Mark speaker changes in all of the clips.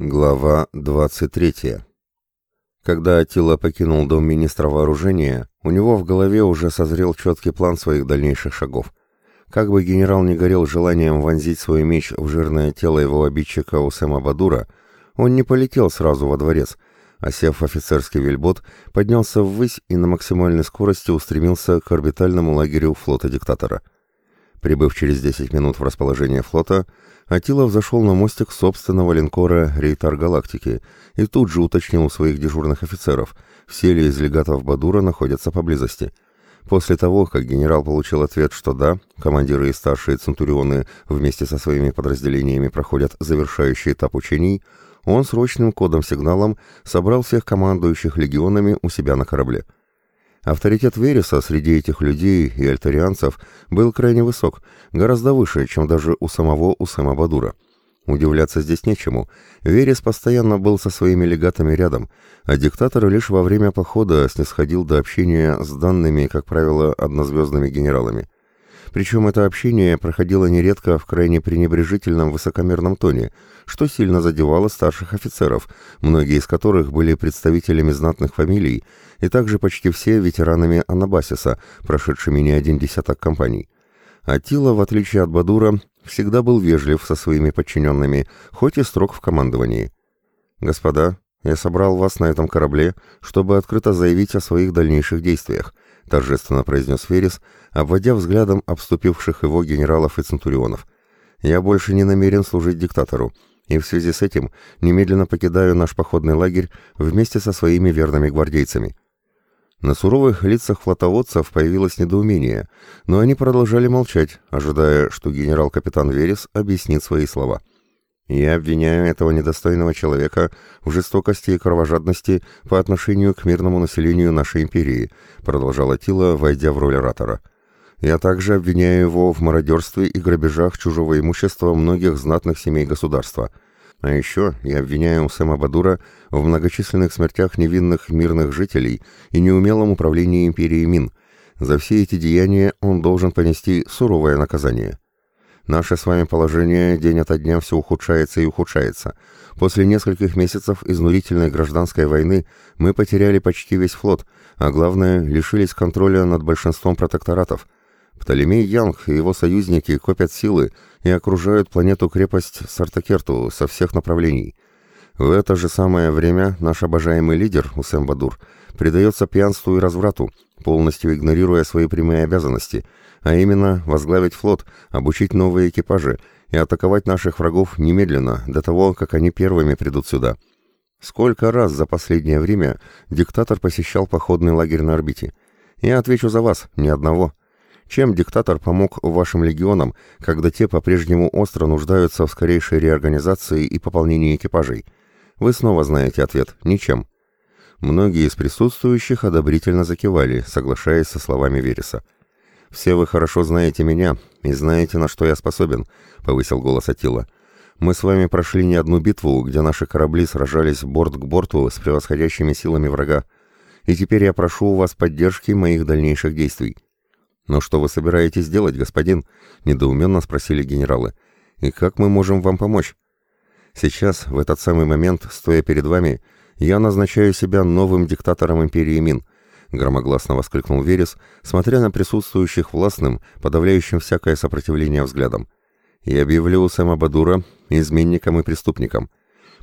Speaker 1: Глава 23. Когда Атила покинул дом министра вооружения, у него в голове уже созрел четкий план своих дальнейших шагов. Как бы генерал не горел желанием вонзить свой меч в жирное тело его обидчика Усема Бадура, он не полетел сразу во дворец, а сев в офицерский вельбот, поднялся ввысь и на максимальной скорости устремился к орбитальному лагерю флота диктатора. Прибыв через 10 минут в расположение флота, Атилов зашел на мостик собственного линкора «Рейтар Галактики» и тут же уточнил у своих дежурных офицеров, все ли из легатов Бадура находятся поблизости. После того, как генерал получил ответ, что да, командиры и старшие центурионы вместе со своими подразделениями проходят завершающий этап учений, он срочным кодом-сигналом собрал всех командующих легионами у себя на корабле. Авторитет Вереса среди этих людей и альтарианцев был крайне высок, гораздо выше, чем даже у самого Усама Бадура. Удивляться здесь нечему. Верес постоянно был со своими легатами рядом, а диктатор лишь во время похода снисходил до общения с данными, как правило, однозвездными генералами. Причем это общение проходило нередко в крайне пренебрежительном высокомерном тоне, что сильно задевало старших офицеров, многие из которых были представителями знатных фамилий, и также почти все ветеранами Анабасиса, прошедшими не один десяток компаний. Атила, в отличие от Бадура, всегда был вежлив со своими подчиненными, хоть и строг в командовании. «Господа, я собрал вас на этом корабле, чтобы открыто заявить о своих дальнейших действиях», торжественно произнес Верес, обводя взглядом обступивших его генералов и центурионов. «Я больше не намерен служить диктатору, и в связи с этим немедленно покидаю наш походный лагерь вместе со своими верными гвардейцами». На суровых лицах флотоводцев появилось недоумение, но они продолжали молчать, ожидая, что генерал-капитан Верес объяснит свои слова. «Я обвиняю этого недостойного человека в жестокости и кровожадности по отношению к мирному населению нашей империи», продолжала Тила, войдя в роль оратора. «Я также обвиняю его в мародерстве и грабежах чужого имущества многих знатных семей государства». А еще я обвиняю Сэма Бадура в многочисленных смертях невинных мирных жителей и неумелом управлении империей Мин. За все эти деяния он должен понести суровое наказание. Наше с вами положение день ото дня все ухудшается и ухудшается. После нескольких месяцев изнурительной гражданской войны мы потеряли почти весь флот, а главное, лишились контроля над большинством протекторатов – Птолемей Янг и его союзники копят силы и окружают планету-крепость Сартакерту со всех направлений. В это же самое время наш обожаемый лидер, Усэм Бадур, предается пьянству и разврату, полностью игнорируя свои прямые обязанности, а именно возглавить флот, обучить новые экипажи и атаковать наших врагов немедленно, до того, как они первыми придут сюда. Сколько раз за последнее время диктатор посещал походный лагерь на орбите? Я отвечу за вас, ни одного. Чем диктатор помог вашим легионам, когда те по-прежнему остро нуждаются в скорейшей реорганизации и пополнении экипажей? Вы снова знаете ответ – ничем. Многие из присутствующих одобрительно закивали, соглашаясь со словами Вереса. «Все вы хорошо знаете меня и знаете, на что я способен», — повысил голос Атила. «Мы с вами прошли не одну битву, где наши корабли сражались борт к борту с превосходящими силами врага. И теперь я прошу у вас поддержки моих дальнейших действий. «Но что вы собираетесь делать, господин?» — недоуменно спросили генералы. «И как мы можем вам помочь?» «Сейчас, в этот самый момент, стоя перед вами, я назначаю себя новым диктатором империи Мин», — громогласно воскликнул Верес, смотря на присутствующих властным, подавляющим всякое сопротивление взглядом. «Я объявлю Сэма Бадура изменником и преступником.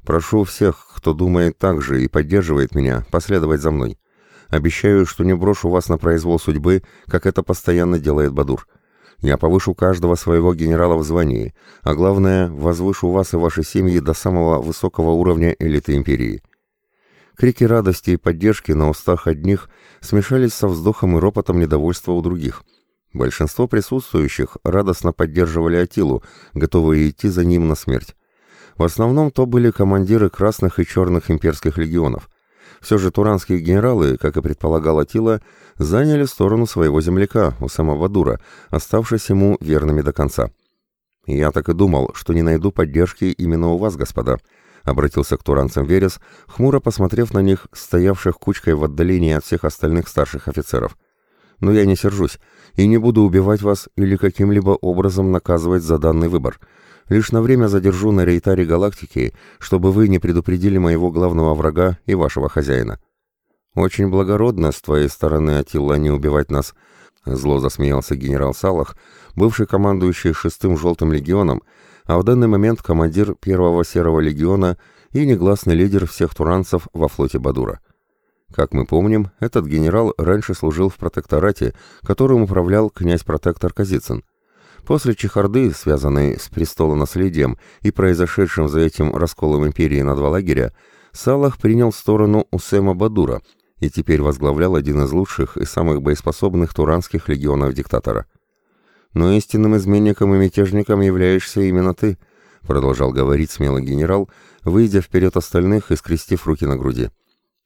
Speaker 1: Прошу всех, кто думает так же и поддерживает меня, последовать за мной. Обещаю, что не брошу вас на произвол судьбы, как это постоянно делает Бадур. Я повышу каждого своего генерала в звании, а главное, возвышу вас и ваши семьи до самого высокого уровня элиты империи». Крики радости и поддержки на устах одних смешались со вздохом и ропотом недовольства у других. Большинство присутствующих радостно поддерживали Атилу, готовые идти за ним на смерть. В основном то были командиры красных и черных имперских легионов. Все же туранские генералы, как и предполагал Атила, заняли сторону своего земляка, у самого Дура, оставшись ему верными до конца. «Я так и думал, что не найду поддержки именно у вас, господа», — обратился к туранцам Верес, хмуро посмотрев на них, стоявших кучкой в отдалении от всех остальных старших офицеров. «Но я не сержусь и не буду убивать вас или каким-либо образом наказывать за данный выбор. Лишь на время задержу на рейтаре галактики, чтобы вы не предупредили моего главного врага и вашего хозяина». «Очень благородно с твоей стороны, Атилла, не убивать нас», — зло засмеялся генерал Салах, бывший командующий шестым желтым легионом, а в данный момент командир первого серого легиона и негласный лидер всех туранцев во флоте Бадура. Как мы помним, этот генерал раньше служил в протекторате, которым управлял князь-протектор Казицын. После чехарды, связанной с престолонаследием и произошедшим за этим расколом империи на два лагеря, Салах принял сторону Усема Бадура и теперь возглавлял один из лучших и самых боеспособных туранских легионов диктатора. «Но истинным изменником и мятежником являешься именно ты», продолжал говорить смелый генерал, выйдя вперед остальных и скрестив руки на груди.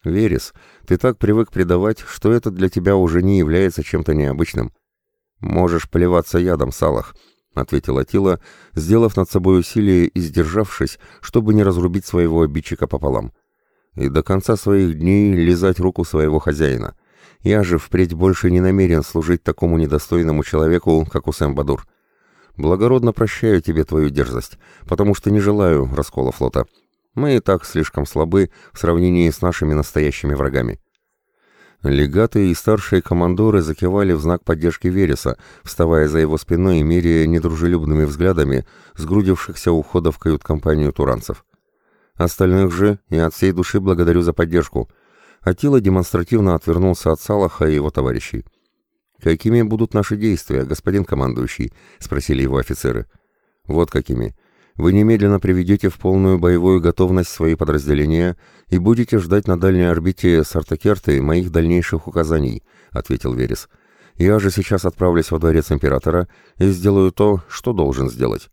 Speaker 1: «Верес, ты так привык предавать, что это для тебя уже не является чем-то необычным. «Можешь плеваться ядом, Салах», — ответил Атила, сделав над собой усилие и сдержавшись, чтобы не разрубить своего обидчика пополам. «И до конца своих дней лизать руку своего хозяина. Я же впредь больше не намерен служить такому недостойному человеку, как Усэм Бадур. Благородно прощаю тебе твою дерзость, потому что не желаю раскола флота. Мы и так слишком слабы в сравнении с нашими настоящими врагами». Легаты и старшие командоры закивали в знак поддержки Вереса, вставая за его спиной и меряя недружелюбными взглядами сгрудившихся у в кают-компанию туранцев. Остальных же и от всей души благодарю за поддержку. Атила демонстративно отвернулся от Салаха и его товарищей. «Какими будут наши действия, господин командующий?» — спросили его офицеры. «Вот какими вы немедленно приведете в полную боевую готовность свои подразделения и будете ждать на дальней орбите Сартакерты моих дальнейших указаний», — ответил Верес. «Я же сейчас отправлюсь во дворец императора и сделаю то, что должен сделать».